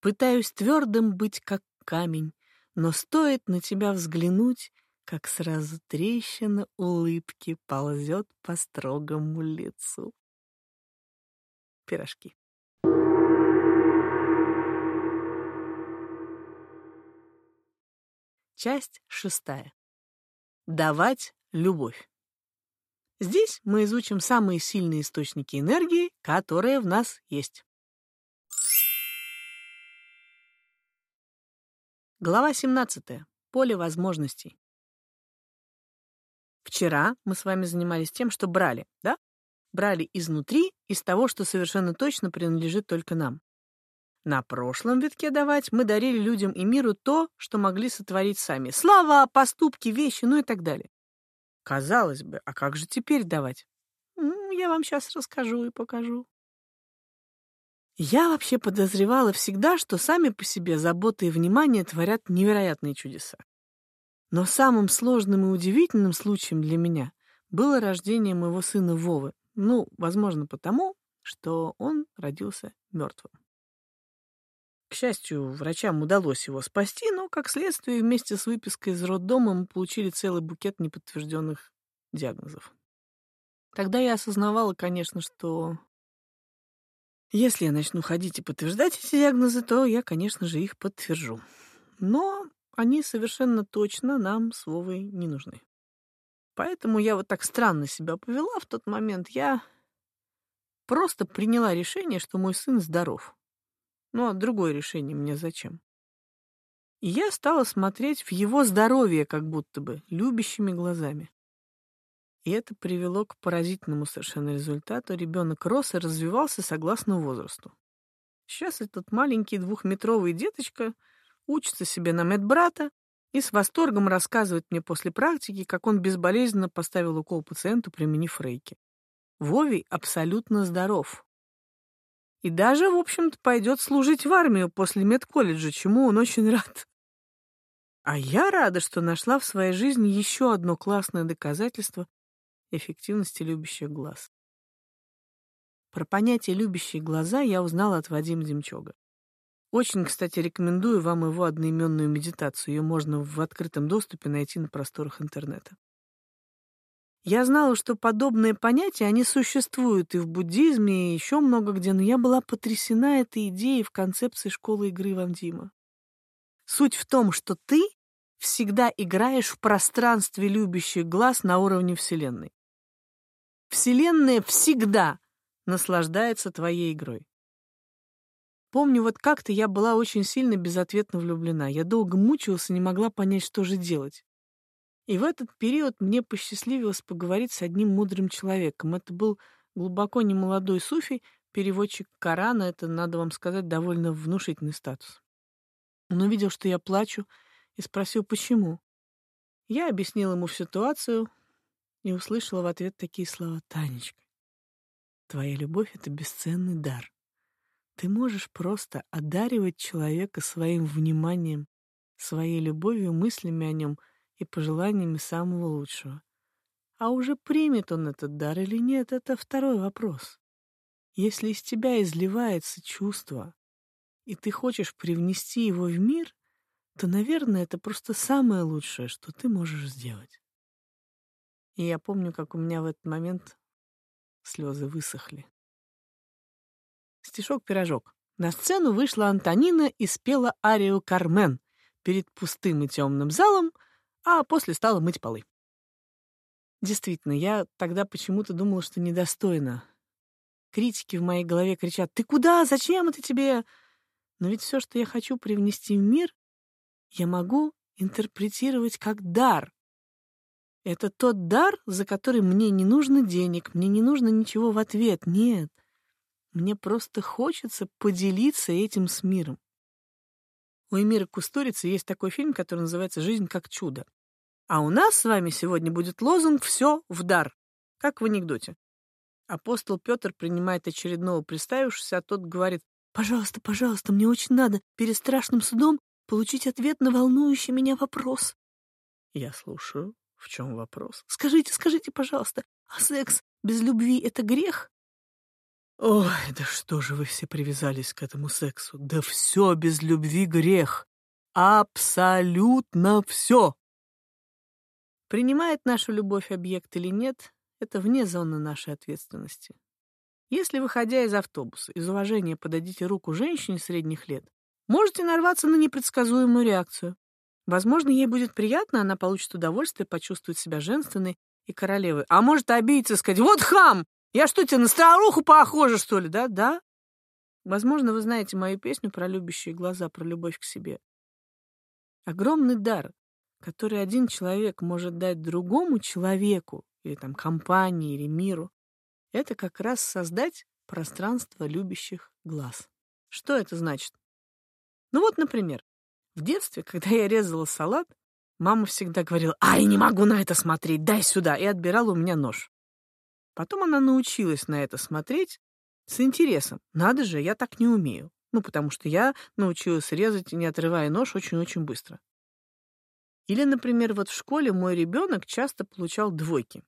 Пытаюсь твердым быть, как камень, но стоит на тебя взглянуть, как сразу трещина улыбки ползет по строгому лицу. Пирожки. Часть шестая. Давать любовь. Здесь мы изучим самые сильные источники энергии, которые в нас есть. Глава 17. Поле возможностей. Вчера мы с вами занимались тем, что брали, да? Брали изнутри, из того, что совершенно точно принадлежит только нам. На прошлом витке давать мы дарили людям и миру то, что могли сотворить сами. Слова, поступки, вещи, ну и так далее. Казалось бы, а как же теперь давать? Я вам сейчас расскажу и покажу. Я вообще подозревала всегда, что сами по себе забота и внимание творят невероятные чудеса. Но самым сложным и удивительным случаем для меня было рождение моего сына Вовы. Ну, возможно, потому, что он родился мертвым. К счастью, врачам удалось его спасти, но, как следствие, вместе с выпиской из роддома мы получили целый букет неподтвержденных диагнозов. Тогда я осознавала, конечно, что если я начну ходить и подтверждать эти диагнозы, то я, конечно же, их подтвержу. Но они совершенно точно нам с Вовой не нужны. Поэтому я вот так странно себя повела в тот момент. Я просто приняла решение, что мой сын здоров. Ну, а другое решение мне зачем? И я стала смотреть в его здоровье, как будто бы, любящими глазами. И это привело к поразительному совершенно результату. Ребенок рос и развивался согласно возрасту. Сейчас этот маленький двухметровый деточка учится себе на медбрата и с восторгом рассказывает мне после практики, как он безболезненно поставил укол пациенту, применив рейки. Вовий абсолютно здоров. И даже, в общем-то, пойдет служить в армию после медколледжа, чему он очень рад. А я рада, что нашла в своей жизни еще одно классное доказательство эффективности любящих глаз. Про понятие «любящие глаза» я узнала от Вадима Демчога. Очень, кстати, рекомендую вам его одноименную медитацию. Ее можно в открытом доступе найти на просторах интернета. Я знала, что подобные понятия, они существуют и в буддизме, и еще много где, но я была потрясена этой идеей в концепции школы игры Вандима. Суть в том, что ты всегда играешь в пространстве любящих глаз на уровне Вселенной. Вселенная всегда наслаждается твоей игрой. Помню, вот как-то я была очень сильно безответно влюблена. Я долго мучилась и не могла понять, что же делать. И в этот период мне посчастливилось поговорить с одним мудрым человеком. Это был глубоко немолодой суфий, переводчик Корана. Это, надо вам сказать, довольно внушительный статус. Он увидел, что я плачу, и спросил, почему. Я объяснила ему ситуацию и услышала в ответ такие слова. «Танечка, твоя любовь — это бесценный дар. Ты можешь просто одаривать человека своим вниманием, своей любовью, мыслями о нем и пожеланиями самого лучшего. А уже примет он этот дар или нет, это второй вопрос. Если из тебя изливается чувство, и ты хочешь привнести его в мир, то, наверное, это просто самое лучшее, что ты можешь сделать. И я помню, как у меня в этот момент слезы высохли. Стишок-пирожок. На сцену вышла Антонина и спела арию «Кармен» перед пустым и темным залом, а после стала мыть полы. Действительно, я тогда почему-то думала, что недостойна. Критики в моей голове кричат «Ты куда? Зачем это тебе?» Но ведь все, что я хочу привнести в мир, я могу интерпретировать как дар. Это тот дар, за который мне не нужно денег, мне не нужно ничего в ответ. Нет, мне просто хочется поделиться этим с миром. У Эмира Кустурицы есть такой фильм, который называется «Жизнь как чудо». А у нас с вами сегодня будет лозунг «Все в дар», как в анекдоте. Апостол Петр принимает очередного представившегося, а тот говорит, «Пожалуйста, пожалуйста, мне очень надо перед страшным судом получить ответ на волнующий меня вопрос». Я слушаю. В чем вопрос? Скажите, скажите, пожалуйста, а секс без любви — это грех? Ой, да что же вы все привязались к этому сексу? Да все без любви грех. Абсолютно все. Принимает нашу любовь объект или нет, это вне зоны нашей ответственности. Если, выходя из автобуса, из уважения подадите руку женщине средних лет, можете нарваться на непредсказуемую реакцию. Возможно, ей будет приятно, она получит удовольствие, почувствует себя женственной и королевой. А может обидеться и сказать «Вот хам! Я что, тебе на старуху похожа, что ли, да? Да? Возможно, вы знаете мою песню про любящие глаза, про любовь к себе. Огромный дар, который один человек может дать другому человеку, или там компании, или миру, это как раз создать пространство любящих глаз. Что это значит? Ну вот, например, в детстве, когда я резала салат, мама всегда говорила, «Ай, не могу на это смотреть, дай сюда!» и отбирала у меня нож. Потом она научилась на это смотреть с интересом. Надо же, я так не умею. Ну, потому что я научилась резать, не отрывая нож, очень-очень быстро. Или, например, вот в школе мой ребенок часто получал двойки.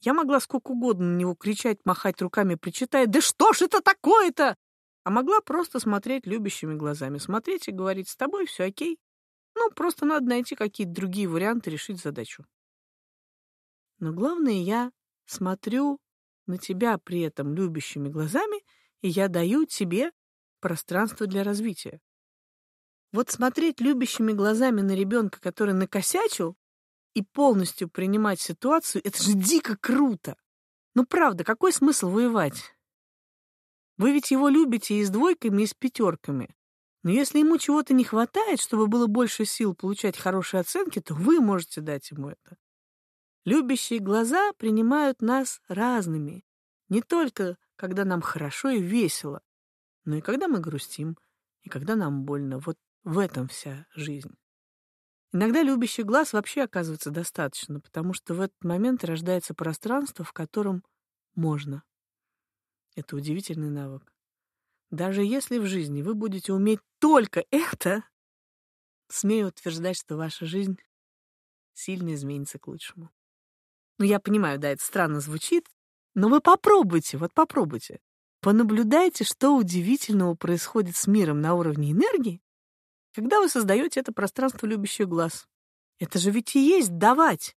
Я могла сколько угодно на него кричать, махать руками, причитая «Да что ж это такое-то?» А могла просто смотреть любящими глазами. Смотреть и говорить «С тобой все окей». Ну, просто надо найти какие-то другие варианты решить задачу. Но главное, я смотрю на тебя при этом любящими глазами, и я даю тебе пространство для развития. Вот смотреть любящими глазами на ребенка, который накосячил, и полностью принимать ситуацию, это же дико круто. Ну правда, какой смысл воевать? Вы ведь его любите и с двойками, и с пятерками. Но если ему чего-то не хватает, чтобы было больше сил получать хорошие оценки, то вы можете дать ему это. Любящие глаза принимают нас разными. Не только, когда нам хорошо и весело, но и когда мы грустим, и когда нам больно. Вот в этом вся жизнь. Иногда любящий глаз вообще оказывается достаточно, потому что в этот момент рождается пространство, в котором можно. Это удивительный навык. Даже если в жизни вы будете уметь только это, смею утверждать, что ваша жизнь сильно изменится к лучшему. Ну, я понимаю, да, это странно звучит, но вы попробуйте, вот попробуйте. Понаблюдайте, что удивительного происходит с миром на уровне энергии, когда вы создаете это пространство любящих глаз. Это же ведь и есть давать.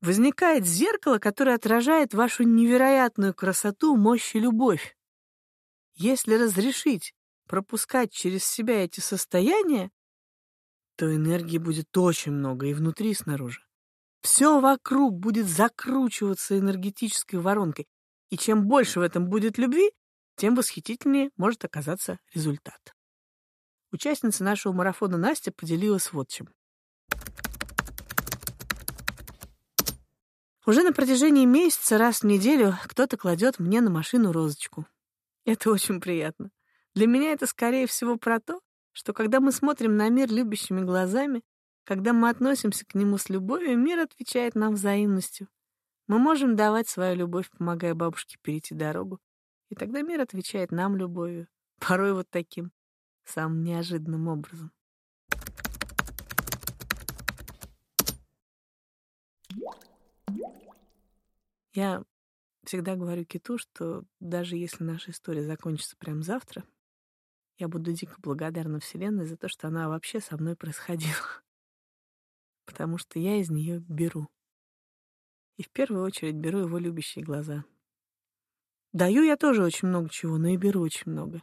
Возникает зеркало, которое отражает вашу невероятную красоту, мощь и любовь. Если разрешить пропускать через себя эти состояния, то энергии будет очень много и внутри, и снаружи. Все вокруг будет закручиваться энергетической воронкой, и чем больше в этом будет любви, тем восхитительнее может оказаться результат. Участница нашего марафона Настя поделилась вот чем. Уже на протяжении месяца раз в неделю кто-то кладет мне на машину розочку. Это очень приятно. Для меня это, скорее всего, про то, что когда мы смотрим на мир любящими глазами, когда мы относимся к нему с любовью, мир отвечает нам взаимностью. Мы можем давать свою любовь, помогая бабушке перейти дорогу, и тогда мир отвечает нам любовью, порой вот таким, самым неожиданным образом. Я всегда говорю Киту, что даже если наша история закончится прямо завтра, я буду дико благодарна Вселенной за то, что она вообще со мной происходила потому что я из нее беру. И в первую очередь беру его любящие глаза. Даю я тоже очень много чего, но и беру очень много.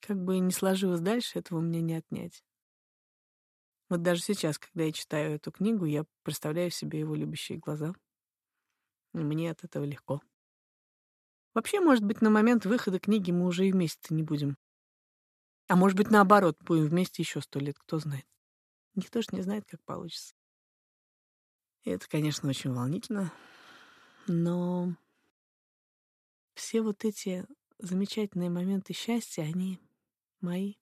Как бы ни сложилось дальше, этого у меня не отнять. Вот даже сейчас, когда я читаю эту книгу, я представляю себе его любящие глаза. И мне от этого легко. Вообще, может быть, на момент выхода книги мы уже и вместе не будем. А может быть, наоборот, будем вместе еще сто лет, кто знает. Никто ж не знает, как получится. И это, конечно, очень волнительно, но все вот эти замечательные моменты счастья, они мои.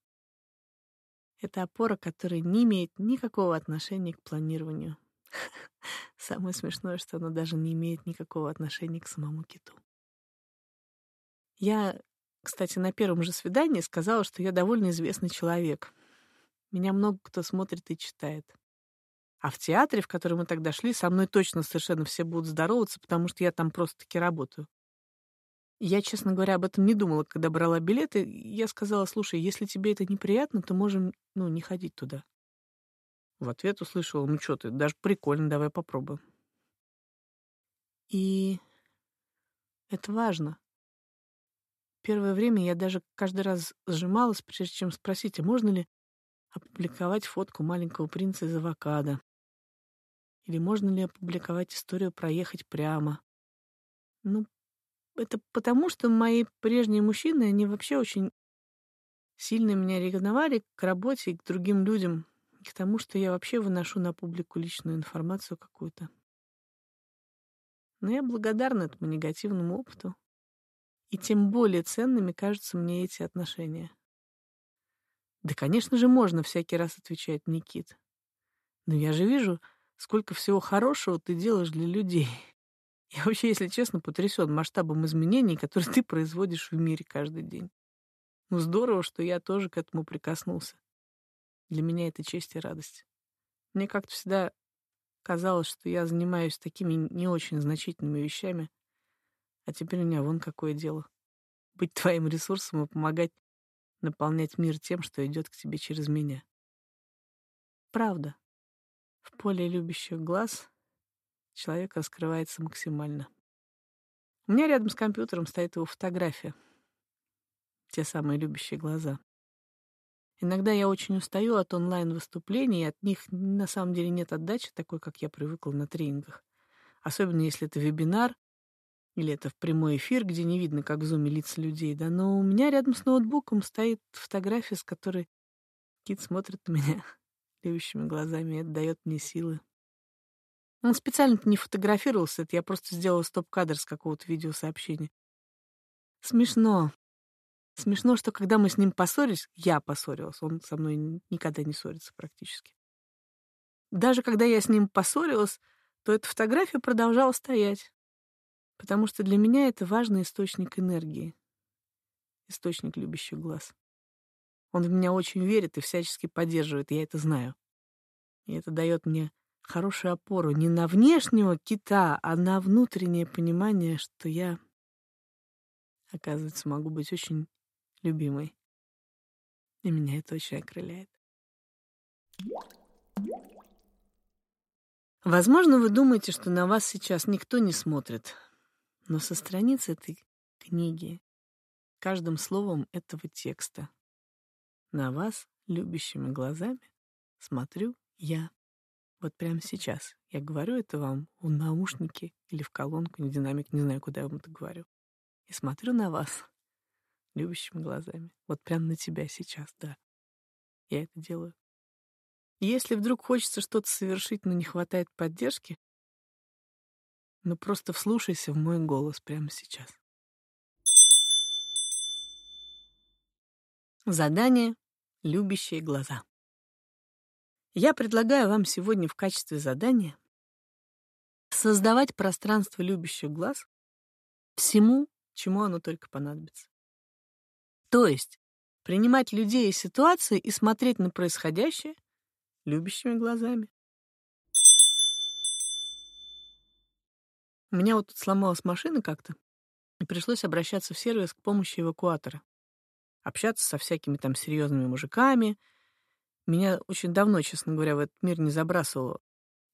Это опора, которая не имеет никакого отношения к планированию. Самое смешное, что она даже не имеет никакого отношения к самому киту. Я, кстати, на первом же свидании сказала, что я довольно известный человек — меня много кто смотрит и читает. А в театре, в который мы тогда шли, со мной точно совершенно все будут здороваться, потому что я там просто-таки работаю. Я, честно говоря, об этом не думала, когда брала билеты. Я сказала, слушай, если тебе это неприятно, то можем, ну, не ходить туда. В ответ услышала, ну что ты, даже прикольно, давай попробуем. И это важно. Первое время я даже каждый раз сжималась, прежде чем спросить, а можно ли опубликовать фотку маленького принца из авокадо? Или можно ли опубликовать историю «Проехать прямо»? Ну, это потому, что мои прежние мужчины, они вообще очень сильно меня ревновали к работе и к другим людям, к тому, что я вообще выношу на публику личную информацию какую-то. Но я благодарна этому негативному опыту. И тем более ценными кажутся мне эти отношения. Да, конечно же, можно всякий раз отвечать, Никит. Но я же вижу, сколько всего хорошего ты делаешь для людей. Я вообще, если честно, потрясен масштабом изменений, которые ты производишь в мире каждый день. Ну, здорово, что я тоже к этому прикоснулся. Для меня это честь и радость. Мне как-то всегда казалось, что я занимаюсь такими не очень значительными вещами, а теперь у меня вон какое дело. Быть твоим ресурсом и помогать наполнять мир тем, что идет к тебе через меня. Правда. В поле любящих глаз человек раскрывается максимально. У меня рядом с компьютером стоит его фотография. Те самые любящие глаза. Иногда я очень устаю от онлайн-выступлений, и от них на самом деле нет отдачи такой, как я привыкла на тренингах. Особенно если это вебинар или это в прямой эфир, где не видно, как в зуме лица людей, да. Но у меня рядом с ноутбуком стоит фотография, с которой Кит смотрит на меня любящими глазами, и это дает мне силы. Он специально не фотографировался, это я просто сделала стоп-кадр с какого-то видеосообщения. Смешно. Смешно, что когда мы с ним поссорились, я поссорилась, он со мной никогда не ссорится практически. Даже когда я с ним поссорилась, то эта фотография продолжала стоять, потому что для меня это важный источник энергии, источник любящих глаз. Он в меня очень верит и всячески поддерживает, я это знаю. И это дает мне хорошую опору не на внешнего кита, а на внутреннее понимание, что я, оказывается, могу быть очень любимой. И меня это очень окрыляет. Возможно, вы думаете, что на вас сейчас никто не смотрит, но со страниц этой книги, каждым словом этого текста, на вас любящими глазами смотрю я. Вот прямо сейчас. Я говорю это вам в наушники или в колонку, в динамик, не знаю, куда я вам это говорю. И смотрю на вас любящими глазами. Вот прямо на тебя сейчас, да. Я это делаю. если вдруг хочется что-то совершить, но не хватает поддержки, ну просто вслушайся в мой голос прямо сейчас. Задание «Любящие глаза». Я предлагаю вам сегодня в качестве задания создавать пространство любящих глаз всему, чему оно только понадобится. То есть принимать людей и ситуации и смотреть на происходящее любящими глазами. У меня вот тут сломалась машина как-то, и пришлось обращаться в сервис к помощи эвакуатора. Общаться со всякими там серьезными мужиками. Меня очень давно, честно говоря, в этот мир не забрасывало.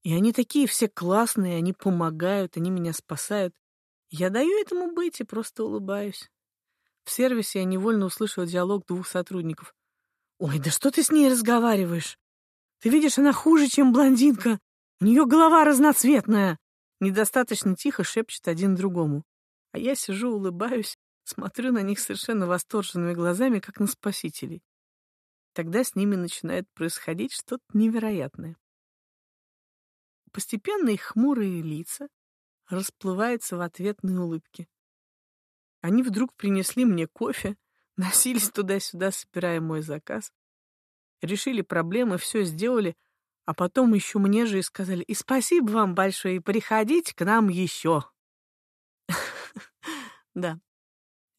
И они такие все классные, они помогают, они меня спасают. Я даю этому быть и просто улыбаюсь. В сервисе я невольно услышала диалог двух сотрудников. «Ой, да что ты с ней разговариваешь? Ты видишь, она хуже, чем блондинка. У нее голова разноцветная!» Недостаточно тихо шепчет один другому. А я сижу, улыбаюсь, смотрю на них совершенно восторженными глазами, как на спасителей. Тогда с ними начинает происходить что-то невероятное. Постепенно их хмурые лица расплываются в ответные улыбки. Они вдруг принесли мне кофе, носились туда-сюда, собирая мой заказ. Решили проблемы, все сделали, а потом еще мне же и сказали, и спасибо вам большое, и приходите к нам еще. Да,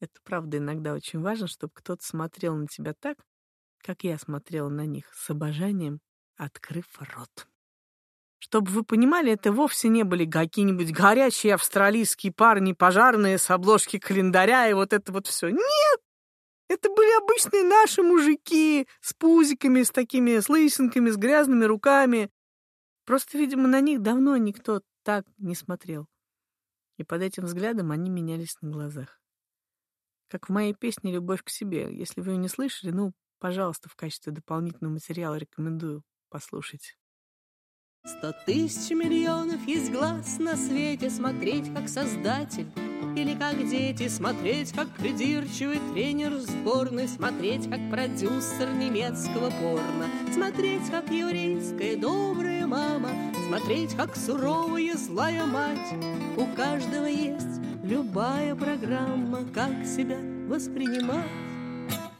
это правда иногда очень важно, чтобы кто-то смотрел на тебя так, как я смотрела на них, с обожанием, открыв рот. Чтобы вы понимали, это вовсе не были какие-нибудь горячие австралийские парни, пожарные с обложки календаря и вот это вот все. Нет! Это были обычные наши мужики с пузиками, с такими, с лысинками, с грязными руками. Просто, видимо, на них давно никто так не смотрел. И под этим взглядом они менялись на глазах. Как в моей песне «Любовь к себе». Если вы ее не слышали, ну, пожалуйста, в качестве дополнительного материала рекомендую послушать. Сто тысяч миллионов есть глаз на свете Смотреть, как создатель. Или как дети Смотреть, как придирчивый тренер сборной Смотреть, как продюсер немецкого порно. Смотреть, как еврейская добрая мама Смотреть, как суровая злая мать. У каждого есть любая программа Как себя воспринимать.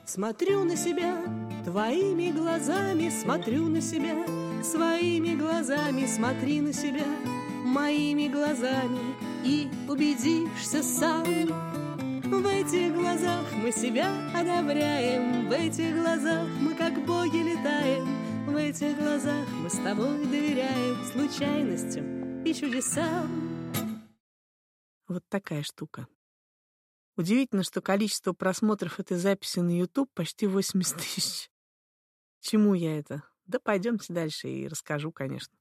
Смотрю на себя твоими глазами Смотрю на себя своими глазами Смотри на себя моими глазами И убедишься сам В этих глазах мы себя одобряем В этих глазах мы как боги летаем В этих глазах мы с тобой доверяем Случайностям и чудесам Вот такая штука. Удивительно, что количество просмотров этой записи на YouTube почти 80 тысяч. Чему я это? Да пойдемте дальше и расскажу, конечно.